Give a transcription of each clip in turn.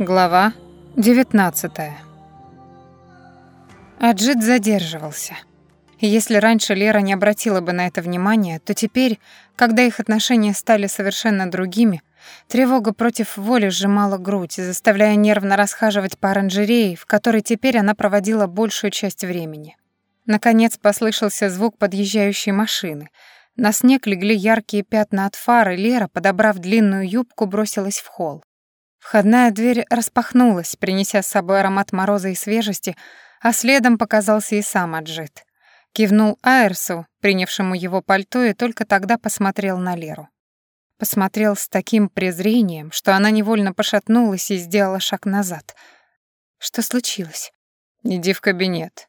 Глава 19 Аджит задерживался. Если раньше Лера не обратила бы на это внимания, то теперь, когда их отношения стали совершенно другими, тревога против воли сжимала грудь, заставляя нервно расхаживать по оранжерее, в которой теперь она проводила большую часть времени. Наконец послышался звук подъезжающей машины. На снег легли яркие пятна от фары, Лера, подобрав длинную юбку, бросилась в холл. Входная дверь распахнулась, принеся с собой аромат мороза и свежести, а следом показался и сам Аджит. Кивнул Айрсу, принявшему его пальто, и только тогда посмотрел на Леру. Посмотрел с таким презрением, что она невольно пошатнулась и сделала шаг назад. Что случилось? «Иди в кабинет».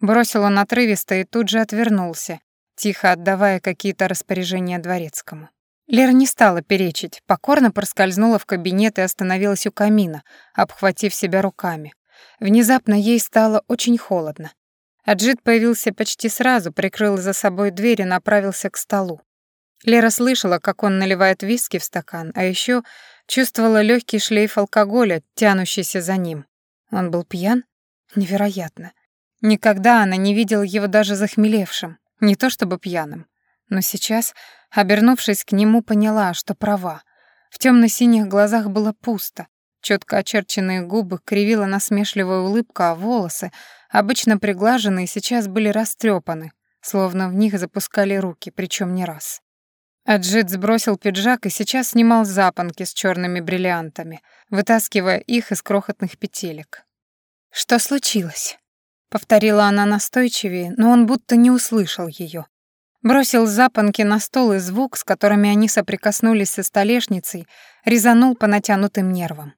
Бросил он отрывисто и тут же отвернулся, тихо отдавая какие-то распоряжения дворецкому. Лера не стала перечить, покорно проскользнула в кабинет и остановилась у камина, обхватив себя руками. Внезапно ей стало очень холодно. Аджит появился почти сразу, прикрыл за собой дверь и направился к столу. Лера слышала, как он наливает виски в стакан, а еще чувствовала легкий шлейф алкоголя, тянущийся за ним. Он был пьян? Невероятно. Никогда она не видела его даже захмелевшим, не то чтобы пьяным. Но сейчас, обернувшись к нему, поняла, что права. В темно-синих глазах было пусто. Четко очерченные губы кривила насмешливая улыбка, а волосы, обычно приглаженные, сейчас были растрепаны, словно в них запускали руки, причем не раз. Аджит сбросил пиджак и сейчас снимал запонки с черными бриллиантами, вытаскивая их из крохотных петелек. «Что случилось?» — повторила она настойчивее, но он будто не услышал ее. Бросил запонки на стол, и звук, с которыми они соприкоснулись со столешницей, резанул по натянутым нервам.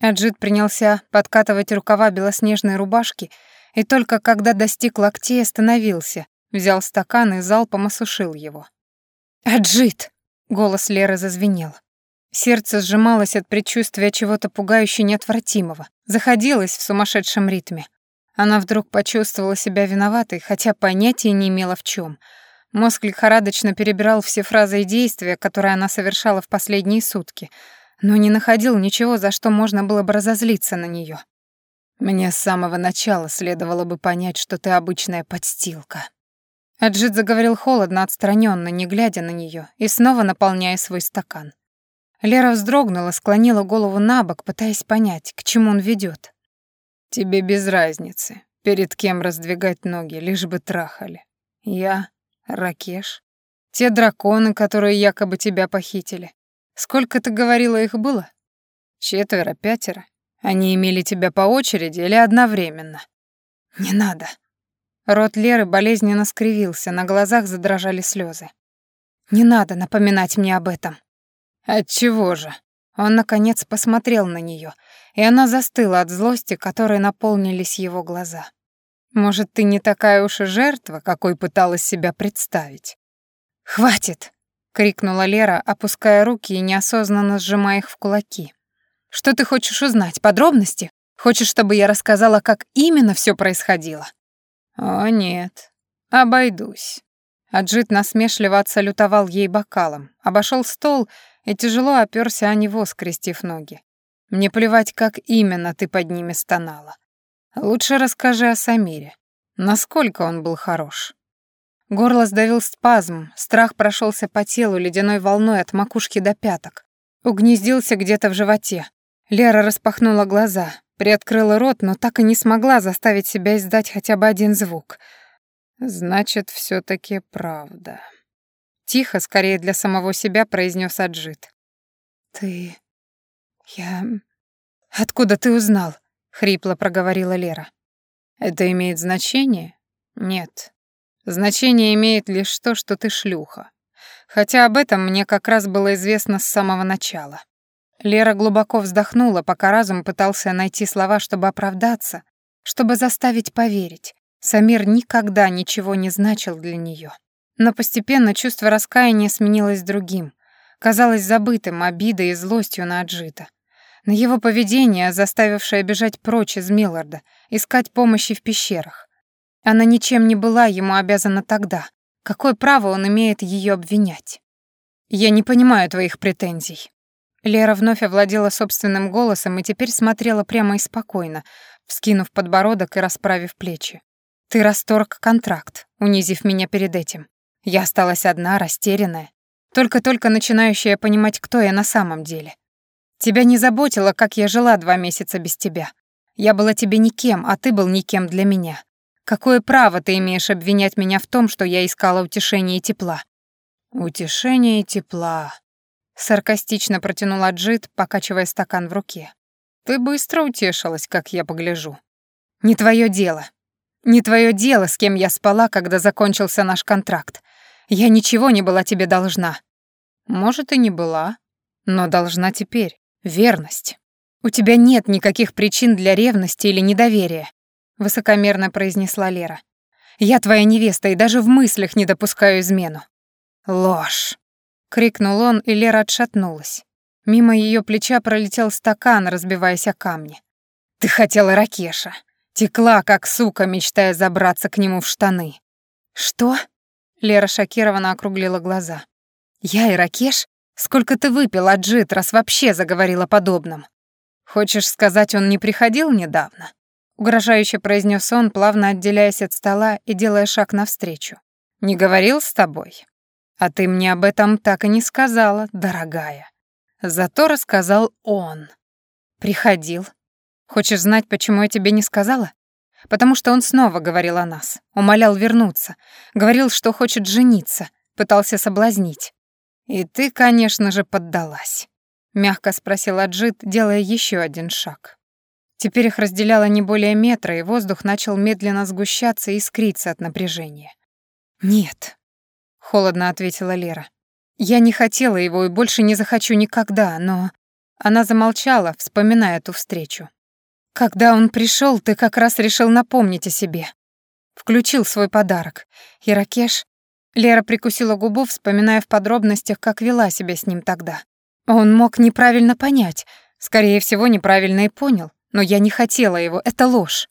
Аджит принялся подкатывать рукава белоснежной рубашки, и только когда достиг локтей, остановился, взял стакан и залпом осушил его. «Аджит!» — голос Леры зазвенел. Сердце сжималось от предчувствия чего-то пугающе неотвратимого, заходилось в сумасшедшем ритме. Она вдруг почувствовала себя виноватой, хотя понятия не имела в чем — Мозг лихорадочно перебирал все фразы и действия, которые она совершала в последние сутки, но не находил ничего, за что можно было бы разозлиться на нее. «Мне с самого начала следовало бы понять, что ты обычная подстилка». Аджит заговорил холодно, отстраненно, не глядя на нее, и снова наполняя свой стакан. Лера вздрогнула, склонила голову на бок, пытаясь понять, к чему он ведет. «Тебе без разницы, перед кем раздвигать ноги, лишь бы трахали. Я Ракеш. Те драконы, которые якобы тебя похитили. Сколько ты говорила их было? Четверо, пятеро. Они имели тебя по очереди или одновременно? Не надо. Рот Леры болезненно скривился, на глазах задрожали слезы. Не надо напоминать мне об этом. Отчего же? Он наконец посмотрел на нее, и она застыла от злости, которой наполнились его глаза. Может, ты не такая уж и жертва, какой пыталась себя представить?» «Хватит!» — крикнула Лера, опуская руки и неосознанно сжимая их в кулаки. «Что ты хочешь узнать? Подробности? Хочешь, чтобы я рассказала, как именно все происходило?» «О, нет, обойдусь». Аджит насмешливо отсалютовал ей бокалом, обошел стол и тяжело оперся о него, скрестив ноги. «Мне плевать, как именно ты под ними стонала. Лучше расскажи о Самире. Насколько он был хорош? Горло сдавил спазм, страх прошелся по телу ледяной волной от макушки до пяток. Угнездился где-то в животе. Лера распахнула глаза, приоткрыла рот, но так и не смогла заставить себя издать хотя бы один звук. Значит, все таки правда. Тихо, скорее для самого себя, произнес Аджит. Ты... Я... Откуда ты узнал? Хрипло проговорила Лера. Это имеет значение? Нет. Значение имеет лишь то, что ты шлюха. Хотя об этом мне как раз было известно с самого начала. Лера глубоко вздохнула, пока разум пытался найти слова, чтобы оправдаться, чтобы заставить поверить. Самир никогда ничего не значил для нее. Но постепенно чувство раскаяния сменилось другим, казалось забытым обидой и злостью на Аджита на его поведение, заставившее бежать прочь из Милларда, искать помощи в пещерах. Она ничем не была ему обязана тогда. Какое право он имеет ее обвинять? Я не понимаю твоих претензий. Лера вновь овладела собственным голосом и теперь смотрела прямо и спокойно, вскинув подбородок и расправив плечи. «Ты расторг контракт, унизив меня перед этим. Я осталась одна, растерянная, только-только начинающая понимать, кто я на самом деле. Тебя не заботило, как я жила два месяца без тебя. Я была тебе никем, а ты был никем для меня. Какое право ты имеешь обвинять меня в том, что я искала утешения и тепла? Утешение и тепла. Саркастично протянула Джит, покачивая стакан в руке. Ты быстро утешилась, как я погляжу. Не твое дело. Не твое дело, с кем я спала, когда закончился наш контракт. Я ничего не была тебе должна. Может, и не была, но должна теперь. Верность. У тебя нет никаких причин для ревности или недоверия, высокомерно произнесла Лера. Я твоя невеста и даже в мыслях не допускаю измену. Ложь, крикнул он, и Лера отшатнулась. Мимо ее плеча пролетел стакан, разбиваясь о камни. Ты хотела Ракеша. Текла, как сука, мечтая забраться к нему в штаны. Что? Лера шокированно округлила глаза. Я и Ракеш? Сколько ты выпил, Аджит, раз вообще заговорил о подобном? Хочешь сказать, он не приходил недавно? Угрожающе произнес он, плавно отделяясь от стола и делая шаг навстречу. Не говорил с тобой? А ты мне об этом так и не сказала, дорогая. Зато рассказал он. Приходил. Хочешь знать, почему я тебе не сказала? Потому что он снова говорил о нас, умолял вернуться, говорил, что хочет жениться, пытался соблазнить. «И ты, конечно же, поддалась», — мягко спросил Аджит, делая еще один шаг. Теперь их разделяло не более метра, и воздух начал медленно сгущаться и искриться от напряжения. «Нет», — холодно ответила Лера. «Я не хотела его и больше не захочу никогда, но...» Она замолчала, вспоминая ту встречу. «Когда он пришел, ты как раз решил напомнить о себе. Включил свой подарок. Иракеш Лера прикусила губу, вспоминая в подробностях, как вела себя с ним тогда. Он мог неправильно понять, скорее всего, неправильно и понял, но я не хотела его, это ложь.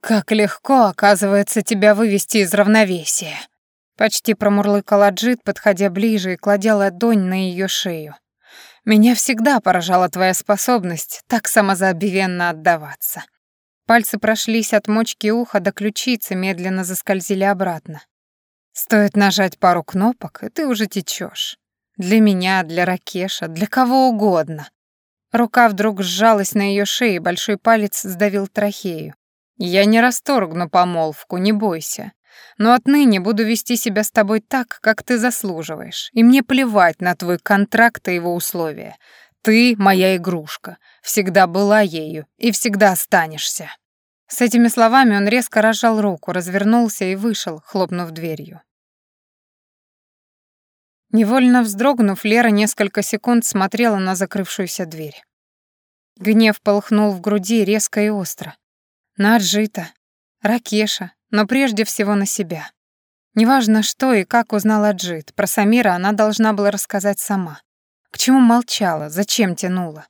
«Как легко, оказывается, тебя вывести из равновесия», почти промурлыкал Аджит, подходя ближе и кладя ладонь на ее шею. «Меня всегда поражала твоя способность так самозабвенно отдаваться». Пальцы прошлись от мочки уха до ключицы, медленно заскользили обратно. Стоит нажать пару кнопок, и ты уже течешь. Для меня, для Ракеша, для кого угодно. Рука вдруг сжалась на ее шее, большой палец сдавил трахею. Я не расторгну помолвку, не бойся. Но отныне буду вести себя с тобой так, как ты заслуживаешь. И мне плевать на твой контракт и его условия. Ты моя игрушка, всегда была ею и всегда останешься. С этими словами он резко разжал руку, развернулся и вышел, хлопнув дверью. Невольно вздрогнув, Лера несколько секунд смотрела на закрывшуюся дверь. Гнев полыхнул в груди резко и остро. На Аджита, Ракеша, но прежде всего на себя. Неважно, что и как узнал Аджит, про Самира она должна была рассказать сама. К чему молчала, зачем тянула?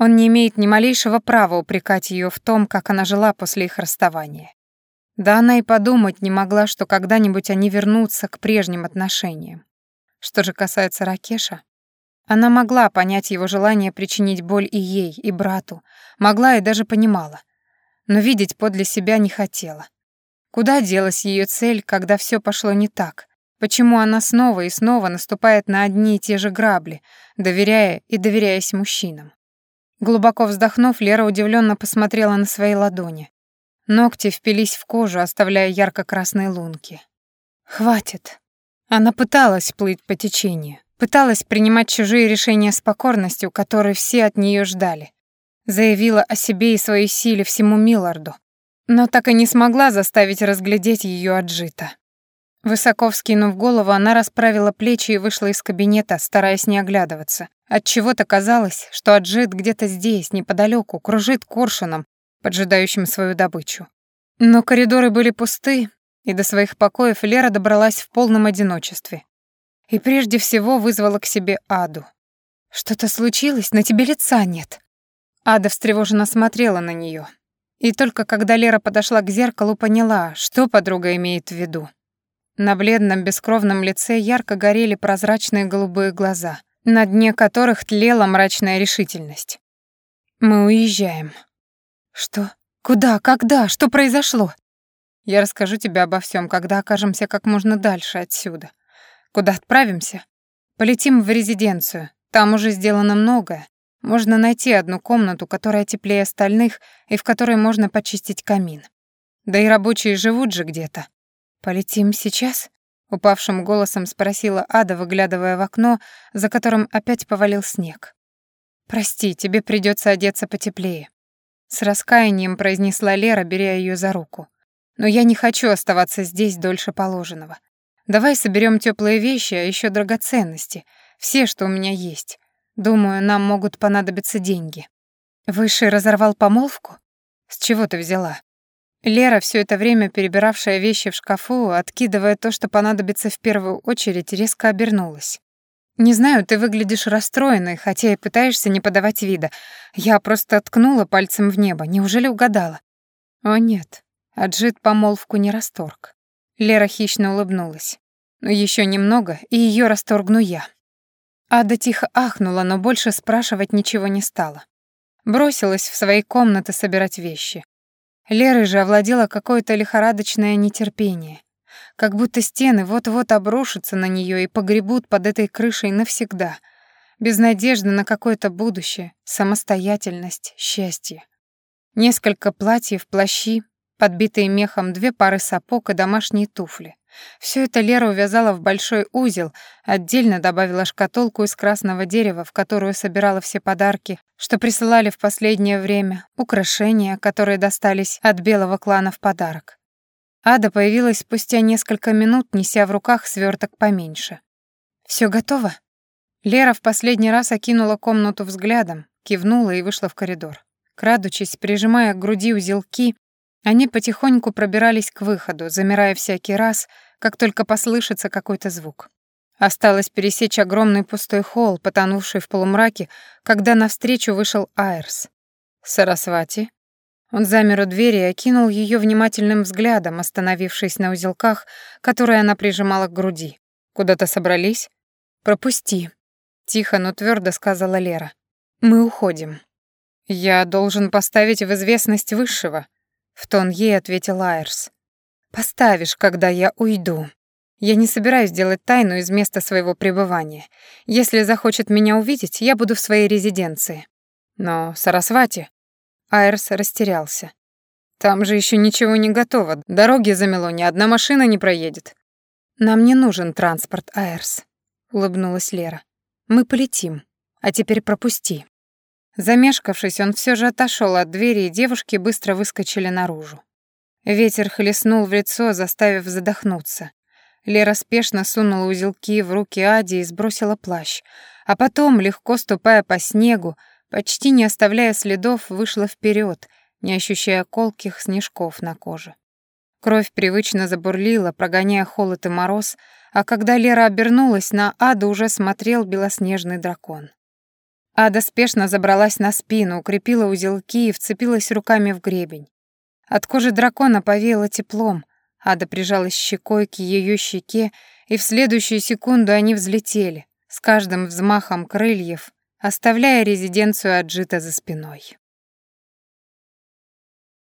Он не имеет ни малейшего права упрекать ее в том, как она жила после их расставания. Да она и подумать не могла, что когда-нибудь они вернутся к прежним отношениям. Что же касается Ракеша, она могла понять его желание причинить боль и ей, и брату, могла и даже понимала, но видеть подле себя не хотела. Куда делась ее цель, когда все пошло не так? Почему она снова и снова наступает на одни и те же грабли, доверяя и доверяясь мужчинам? Глубоко вздохнув, Лера удивленно посмотрела на свои ладони. Ногти впились в кожу, оставляя ярко-красные лунки. «Хватит». Она пыталась плыть по течению, пыталась принимать чужие решения с покорностью, которой все от нее ждали. Заявила о себе и своей силе всему Милларду, но так и не смогла заставить разглядеть ее отжито. Высоко вскинув голову, она расправила плечи и вышла из кабинета, стараясь не оглядываться. От чего то казалось, что Аджит где-то здесь, неподалеку, кружит коршуном, поджидающим свою добычу. Но коридоры были пусты, и до своих покоев Лера добралась в полном одиночестве. И прежде всего вызвала к себе Аду. «Что-то случилось? На тебе лица нет». Ада встревоженно смотрела на нее. И только когда Лера подошла к зеркалу, поняла, что подруга имеет в виду. На бледном бескровном лице ярко горели прозрачные голубые глаза, на дне которых тлела мрачная решительность. «Мы уезжаем». «Что? Куда? Когда? Что произошло?» «Я расскажу тебе обо всем, когда окажемся как можно дальше отсюда. Куда отправимся? Полетим в резиденцию. Там уже сделано многое. Можно найти одну комнату, которая теплее остальных и в которой можно почистить камин. Да и рабочие живут же где-то. Полетим сейчас? упавшим голосом спросила Ада, выглядывая в окно, за которым опять повалил снег. Прости, тебе придется одеться потеплее, с раскаянием произнесла Лера, беря ее за руку. Но я не хочу оставаться здесь дольше положенного. Давай соберем теплые вещи, а еще драгоценности, все, что у меня есть. Думаю, нам могут понадобиться деньги. Высший разорвал помолвку? С чего ты взяла? Лера, все это время перебиравшая вещи в шкафу, откидывая то, что понадобится в первую очередь, резко обернулась. «Не знаю, ты выглядишь расстроенной, хотя и пытаешься не подавать вида. Я просто ткнула пальцем в небо. Неужели угадала?» «О нет, Аджит помолвку не расторг». Лера хищно улыбнулась. «Но еще немного, и ее расторгну я». Ада тихо ахнула, но больше спрашивать ничего не стала. Бросилась в свои комнаты собирать вещи. Лерой же овладело какое-то лихорадочное нетерпение. Как будто стены вот-вот обрушатся на нее и погребут под этой крышей навсегда. Без надежды на какое-то будущее, самостоятельность, счастье. Несколько платьев, плащи, подбитые мехом две пары сапог и домашние туфли. Все это Лера увязала в большой узел, отдельно добавила шкатулку из красного дерева, в которую собирала все подарки, что присылали в последнее время, украшения, которые достались от белого клана в подарок. Ада появилась спустя несколько минут, неся в руках сверток поменьше. Все готово?» Лера в последний раз окинула комнату взглядом, кивнула и вышла в коридор. Крадучись, прижимая к груди узелки, они потихоньку пробирались к выходу, замирая всякий раз, как только послышится какой-то звук. Осталось пересечь огромный пустой холл, потонувший в полумраке, когда навстречу вышел Айрс. «Сарасвати?» Он замер у двери и окинул ее внимательным взглядом, остановившись на узелках, которые она прижимала к груди. «Куда-то собрались?» «Пропусти», — тихо, но твердо сказала Лера. «Мы уходим». «Я должен поставить в известность высшего», в тон ей ответил Айрс. Поставишь, когда я уйду. Я не собираюсь делать тайну из места своего пребывания. Если захочет меня увидеть, я буду в своей резиденции. Но Сарасвати... Айрс растерялся. Там же еще ничего не готово. Дороги замело, ни одна машина не проедет. Нам не нужен транспорт, Айрс, улыбнулась Лера. Мы полетим. А теперь пропусти. Замешкавшись, он все же отошел от двери, и девушки быстро выскочили наружу. Ветер хлестнул в лицо, заставив задохнуться. Лера спешно сунула узелки в руки Ади и сбросила плащ, а потом, легко ступая по снегу, почти не оставляя следов, вышла вперед, не ощущая колких снежков на коже. Кровь привычно забурлила, прогоняя холод и мороз, а когда Лера обернулась, на Аду уже смотрел белоснежный дракон. Ада спешно забралась на спину, укрепила узелки и вцепилась руками в гребень. От кожи дракона повеяло теплом, Ада прижалась щекой к ее щеке, и в следующую секунду они взлетели, с каждым взмахом крыльев, оставляя резиденцию Аджита за спиной.